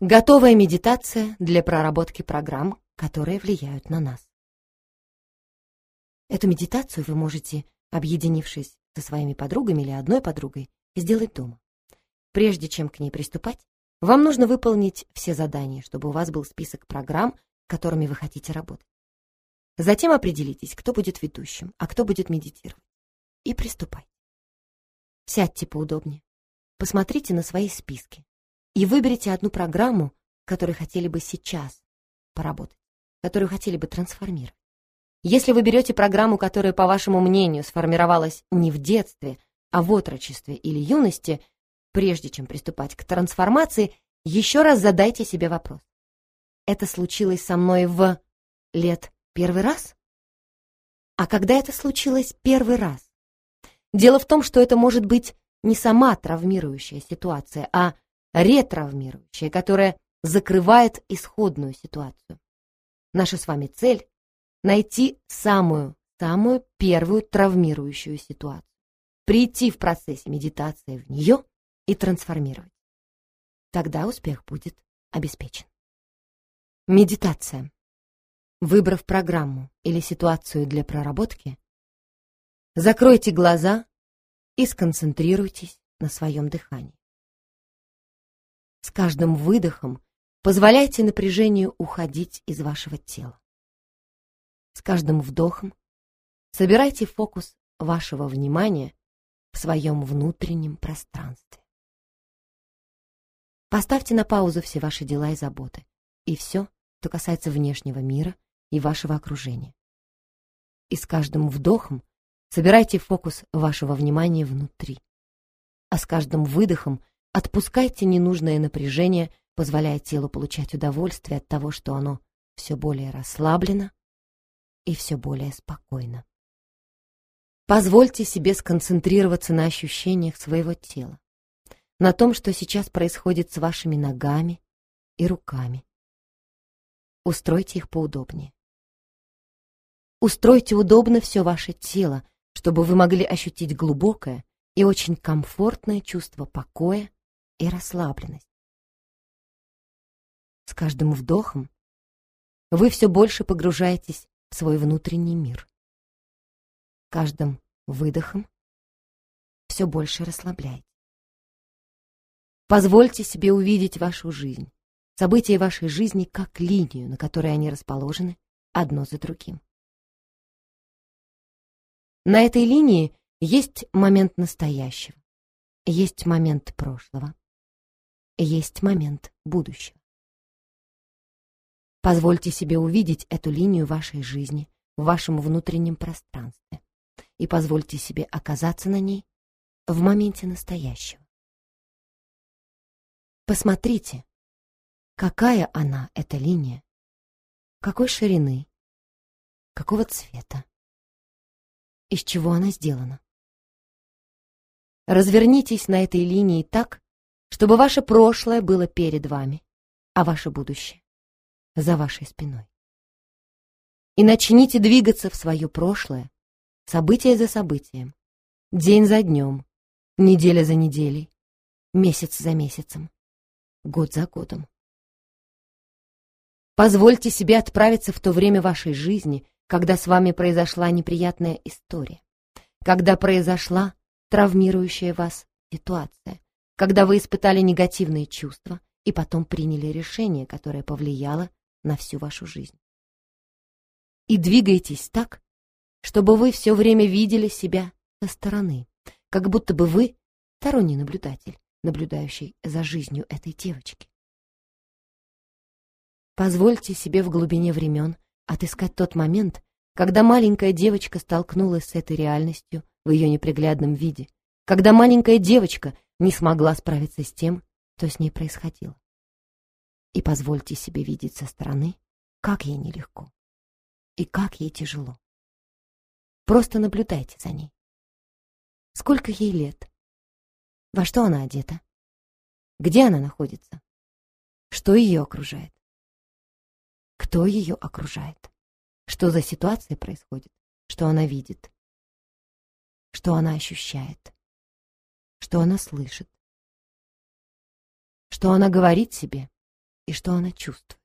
Готовая медитация для проработки программ, которые влияют на нас. Эту медитацию вы можете, объединившись со своими подругами или одной подругой, сделать дома. Прежде чем к ней приступать, вам нужно выполнить все задания, чтобы у вас был список программ, которыми вы хотите работать. Затем определитесь, кто будет ведущим, а кто будет медитировать. И приступайте. Сядьте поудобнее. Посмотрите на свои списки и выберите одну программу, которой хотели бы сейчас поработать, которую хотели бы трансформировать. Если вы берете программу, которая, по вашему мнению, сформировалась не в детстве, а в отрочестве или юности, прежде чем приступать к трансформации, еще раз задайте себе вопрос. Это случилось со мной в лет первый раз? А когда это случилось первый раз? Дело в том, что это может быть не сама травмирующая ситуация, а ретравмирующая, которая закрывает исходную ситуацию. Наша с вами цель — найти самую, самую первую травмирующую ситуацию, прийти в процессе медитации в нее и трансформировать. Тогда успех будет обеспечен. Медитация. Выбрав программу или ситуацию для проработки, закройте глаза и сконцентрируйтесь на своем дыхании. С каждым выдохом позволяйте напряжению уходить из вашего тела. С каждым вдохом собирайте фокус вашего внимания в своем внутреннем пространстве. Поставьте на паузу все ваши дела и заботы, и все, что касается внешнего мира и вашего окружения. И с каждым вдохом Собирайте фокус вашего внимания внутри. А с каждым выдохом отпускайте ненужное напряжение, позволяя телу получать удовольствие от того, что оно все более расслаблено и все более спокойно. Позвольте себе сконцентрироваться на ощущениях своего тела, на том, что сейчас происходит с вашими ногами и руками. Устройте их поудобнее. Устройте удобно все ваше тело, чтобы вы могли ощутить глубокое и очень комфортное чувство покоя и расслабленности. С каждым вдохом вы все больше погружаетесь в свой внутренний мир. Каждым выдохом все больше расслабляете. Позвольте себе увидеть вашу жизнь, события вашей жизни как линию, на которой они расположены одно за другим. На этой линии есть момент настоящего, есть момент прошлого, есть момент будущего. Позвольте себе увидеть эту линию вашей жизни в вашем внутреннем пространстве и позвольте себе оказаться на ней в моменте настоящего. Посмотрите, какая она, эта линия, какой ширины, какого цвета из чего она сделана. Развернитесь на этой линии так, чтобы ваше прошлое было перед вами, а ваше будущее за вашей спиной. И начните двигаться в свое прошлое, событие за событием, день за днем, неделя за неделей, месяц за месяцем, год за годом. Позвольте себе отправиться в то время вашей жизни, когда с вами произошла неприятная история, когда произошла травмирующая вас ситуация, когда вы испытали негативные чувства и потом приняли решение, которое повлияло на всю вашу жизнь. И двигайтесь так, чтобы вы все время видели себя со стороны, как будто бы вы сторонний наблюдатель, наблюдающий за жизнью этой девочки. Позвольте себе в глубине времен отыскать тот момент, когда маленькая девочка столкнулась с этой реальностью в ее неприглядном виде, когда маленькая девочка не смогла справиться с тем, что с ней происходило. И позвольте себе видеть со стороны, как ей нелегко и как ей тяжело. Просто наблюдайте за ней. Сколько ей лет? Во что она одета? Где она находится? Что ее окружает? кто ее окружает, что за ситуация происходит, что она видит, что она ощущает, что она слышит, что она говорит себе и что она чувствует.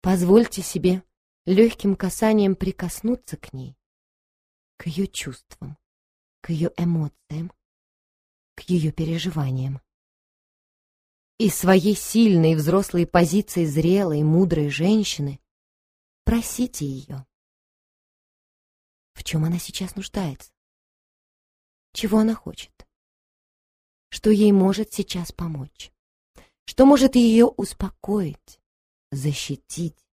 Позвольте себе легким касанием прикоснуться к ней, к ее чувствам, к ее эмоциям, к ее переживаниям. И своей сильной взрослой позиции зрелой, мудрой женщины просите ее. В чем она сейчас нуждается? Чего она хочет? Что ей может сейчас помочь? Что может ее успокоить, защитить?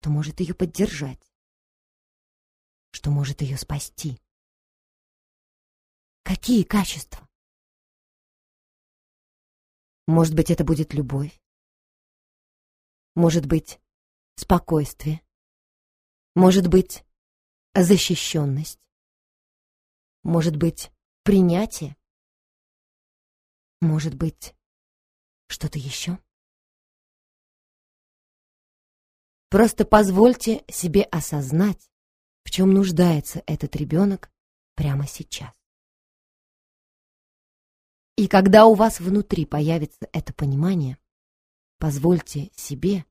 Что может ее поддержать? Что может ее спасти? Какие качества? Может быть, это будет любовь. Может быть, спокойствие. Может быть, защищенность. Может быть, принятие. Может быть, что-то еще? Просто позвольте себе осознать, в чем нуждается этот ребенок прямо сейчас. И когда у вас внутри появится это понимание, позвольте себе,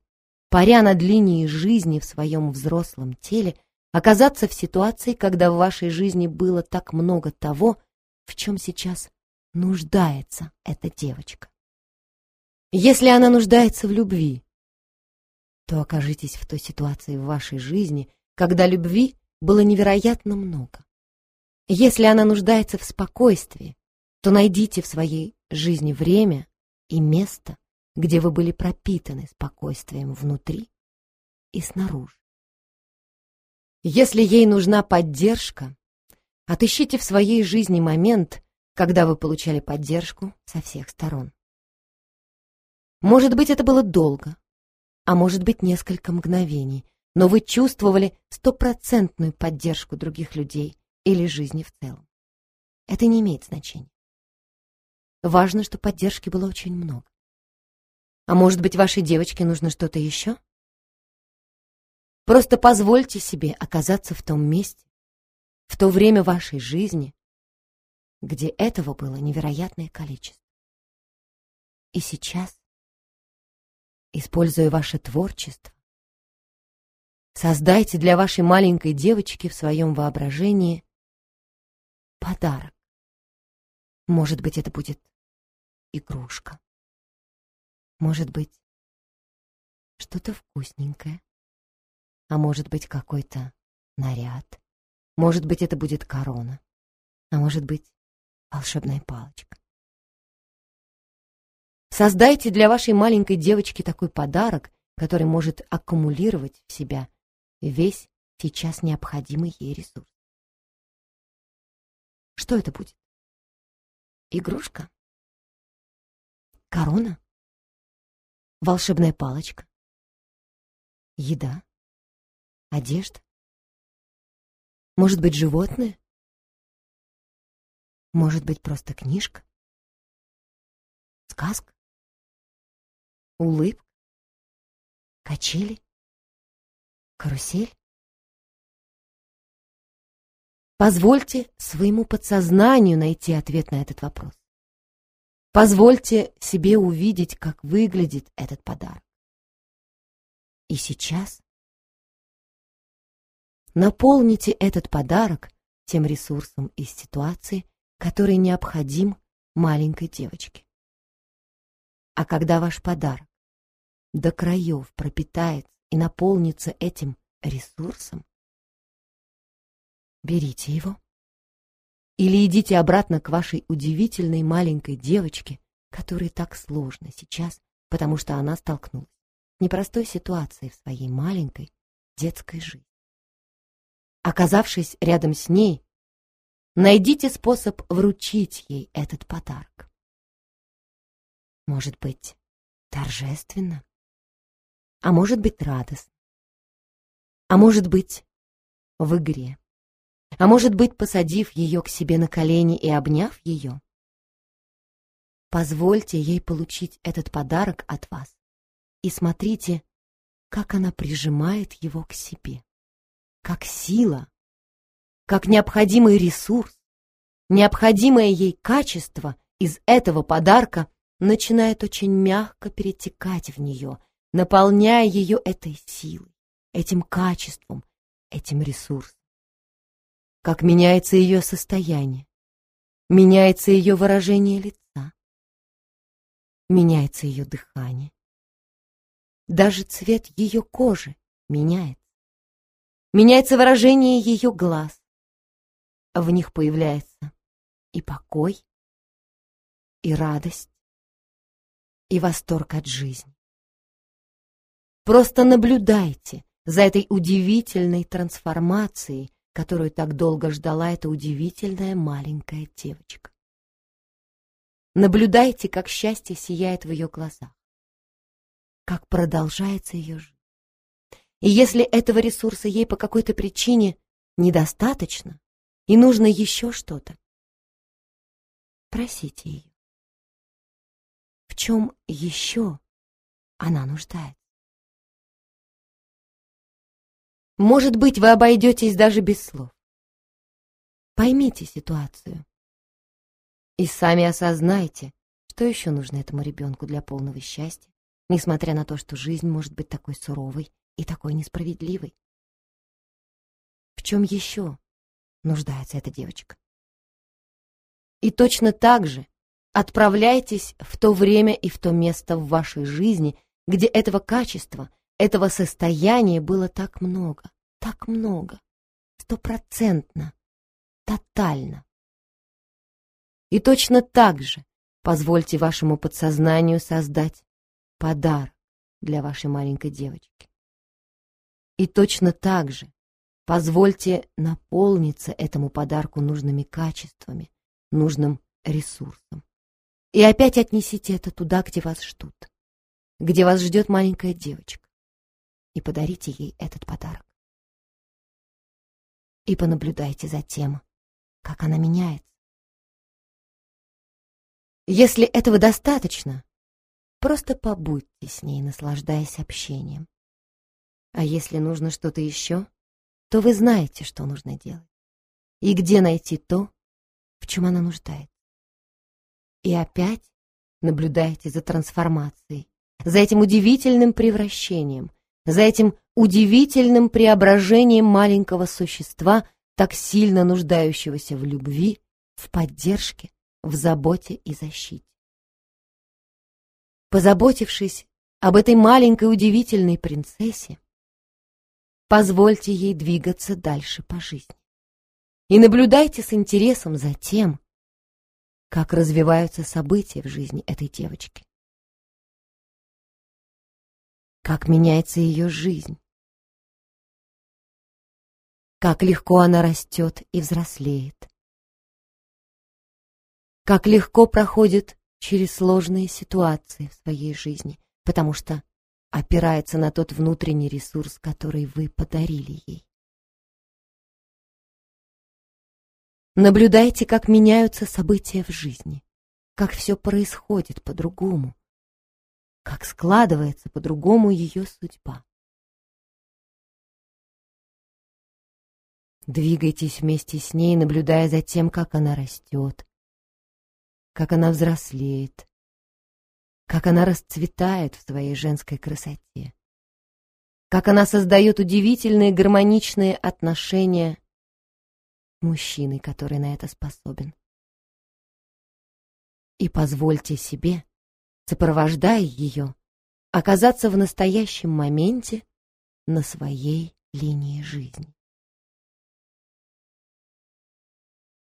паря над линией жизни в своем взрослом теле, оказаться в ситуации, когда в вашей жизни было так много того, в чем сейчас нуждается эта девочка. Если она нуждается в любви, то окажитесь в той ситуации в вашей жизни, когда любви было невероятно много. Если она нуждается в спокойствии, то найдите в своей жизни время и место, где вы были пропитаны спокойствием внутри и снаружи. Если ей нужна поддержка, отыщите в своей жизни момент, когда вы получали поддержку со всех сторон. Может быть, это было долго, а может быть, несколько мгновений, но вы чувствовали стопроцентную поддержку других людей или жизни в целом. Это не имеет значения. Важно, что поддержки было очень много. А может быть, вашей девочке нужно что-то еще? Просто позвольте себе оказаться в том месте, в то время вашей жизни, где этого было невероятное количество. И сейчас, используя ваше творчество, создайте для вашей маленькой девочки в своем воображении подарок. Может быть, это будет игрушка. Может быть, что-то вкусненькое. А может быть, какой-то наряд. Может быть, это будет корона. А может быть, волшебная палочка. Создайте для вашей маленькой девочки такой подарок, который может аккумулировать в себя весь сейчас необходимый ей ресурс. Что это будет? Игрушка? Корона? Волшебная палочка? Еда? Одежда? Может быть, животное? Может быть, просто книжка? Сказка? Улыбка? Качели? Карусель? Позвольте своему подсознанию найти ответ на этот вопрос. Позвольте себе увидеть, как выглядит этот подарок. И сейчас наполните этот подарок тем ресурсом из ситуации, который необходим маленькой девочке. А когда ваш подарок до краев пропитается и наполнится этим ресурсом, берите его или идите обратно к вашей удивительной маленькой девочке, которой так сложно сейчас, потому что она столкнулась с непростой ситуацией в своей маленькой детской жизни. Оказавшись рядом с ней, найдите способ вручить ей этот подарок. Может быть, торжественно, а может быть, радостно, а может быть, в игре? А может быть, посадив ее к себе на колени и обняв ее? Позвольте ей получить этот подарок от вас. И смотрите, как она прижимает его к себе, как сила, как необходимый ресурс, необходимое ей качество из этого подарка начинает очень мягко перетекать в нее, наполняя ее этой силой, этим качеством, этим ресурсом. Как меняется ее состояние, меняется ее выражение лица, меняется ее дыхание. Даже цвет ее кожи меняется. Меняется выражение ее глаз. В них появляется и покой, и радость, и восторг от жизни. Просто наблюдайте за этой удивительной трансформацией, которую так долго ждала эта удивительная маленькая девочка. Наблюдайте, как счастье сияет в ее глазах, как продолжается ее жизнь. И если этого ресурса ей по какой-то причине недостаточно, и нужно еще что-то, просите ее. В чем еще она нуждается? Может быть, вы обойдетесь даже без слов. Поймите ситуацию. И сами осознайте, что еще нужно этому ребенку для полного счастья, несмотря на то, что жизнь может быть такой суровой и такой несправедливой. В чем еще нуждается эта девочка? И точно так же отправляйтесь в то время и в то место в вашей жизни, где этого качества, этого состояния было так много, так много, стопроцентно, тотально. И точно так же позвольте вашему подсознанию создать подарок для вашей маленькой девочки. И точно так же позвольте наполниться этому подарку нужными качествами, нужным ресурсом. И опять отнесите это туда, где вас ждут, где вас ждет маленькая девочка, и подарите ей этот подарок. И понаблюдайте за тем, как она меняется. Если этого достаточно, просто побудьте с ней, наслаждаясь общением. А если нужно что-то еще, то вы знаете, что нужно делать. И где найти то, в чем она нуждается. И опять наблюдайте за трансформацией, за этим удивительным превращением, за этим удивительным преображением маленького существа, так сильно нуждающегося в любви, в поддержке, в заботе и защите. Позаботившись об этой маленькой удивительной принцессе, позвольте ей двигаться дальше по жизни. И наблюдайте с интересом за тем, как развиваются события в жизни этой девочки. Как меняется ее жизнь. Как легко она растет и взрослеет. Как легко проходит через сложные ситуации в своей жизни, потому что опирается на тот внутренний ресурс, который вы подарили ей. Наблюдайте, как меняются события в жизни, как все происходит по-другому, как складывается по-другому ее судьба. Двигайтесь вместе с ней, наблюдая за тем, как она растет, как она взрослеет, как она расцветает в своей женской красоте, как она создает удивительные гармоничные отношения мужчиной, который на это способен. И позвольте себе, сопровождая ее, оказаться в настоящем моменте на своей линии жизни.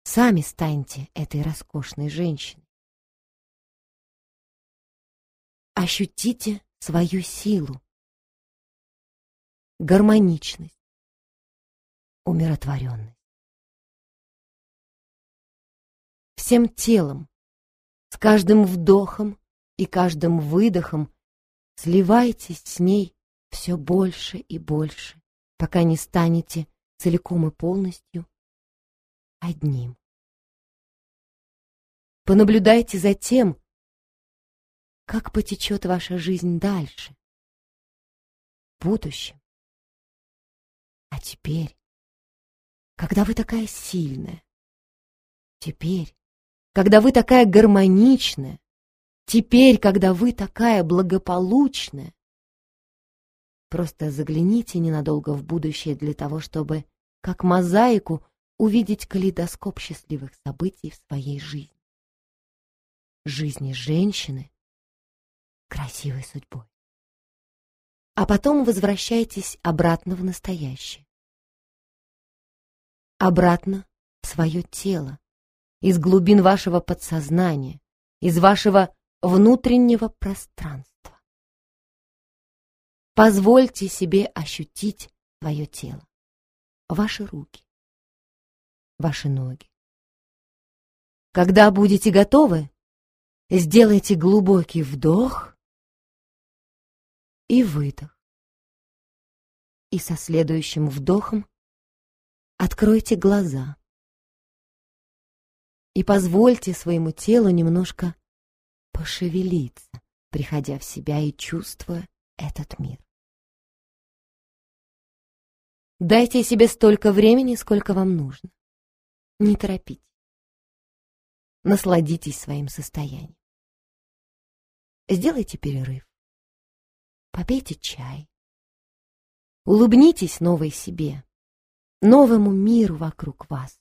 Сами станьте этой роскошной женщиной. Ощутите свою силу, гармоничность, умиротворенность. Всем телом, с каждым вдохом и каждым выдохом сливайтесь с ней все больше и больше, пока не станете целиком и полностью одним. Понаблюдайте за тем, как потечет ваша жизнь дальше, в будущем. А теперь, когда вы такая сильная, теперь, когда вы такая гармоничная, Теперь, когда вы такая благополучная, просто загляните ненадолго в будущее для того, чтобы, как мозаику, увидеть калейдоскоп счастливых событий в своей жизни. Жизни женщины красивой судьбой. А потом возвращайтесь обратно в настоящее. Обратно в свое тело, из глубин вашего подсознания, из вашего внутреннего пространства. Позвольте себе ощутить свое тело, ваши руки, ваши ноги. Когда будете готовы, сделайте глубокий вдох и выдох. И со следующим вдохом откройте глаза и позвольте своему телу немножко пошевелиться, приходя в себя и чувствуя этот мир. Дайте себе столько времени, сколько вам нужно. Не торопитесь. Насладитесь своим состоянием. Сделайте перерыв. Попейте чай. Улыбнитесь новой себе, новому миру вокруг вас.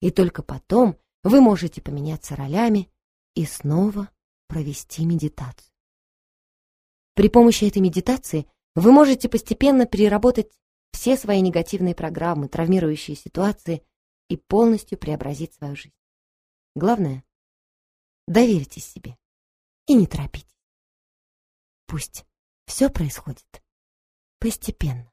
И только потом вы можете поменяться ролями и снова провести медитацию. При помощи этой медитации вы можете постепенно переработать все свои негативные программы, травмирующие ситуации и полностью преобразить свою жизнь. Главное — доверьтесь себе и не торопитесь. Пусть все происходит постепенно.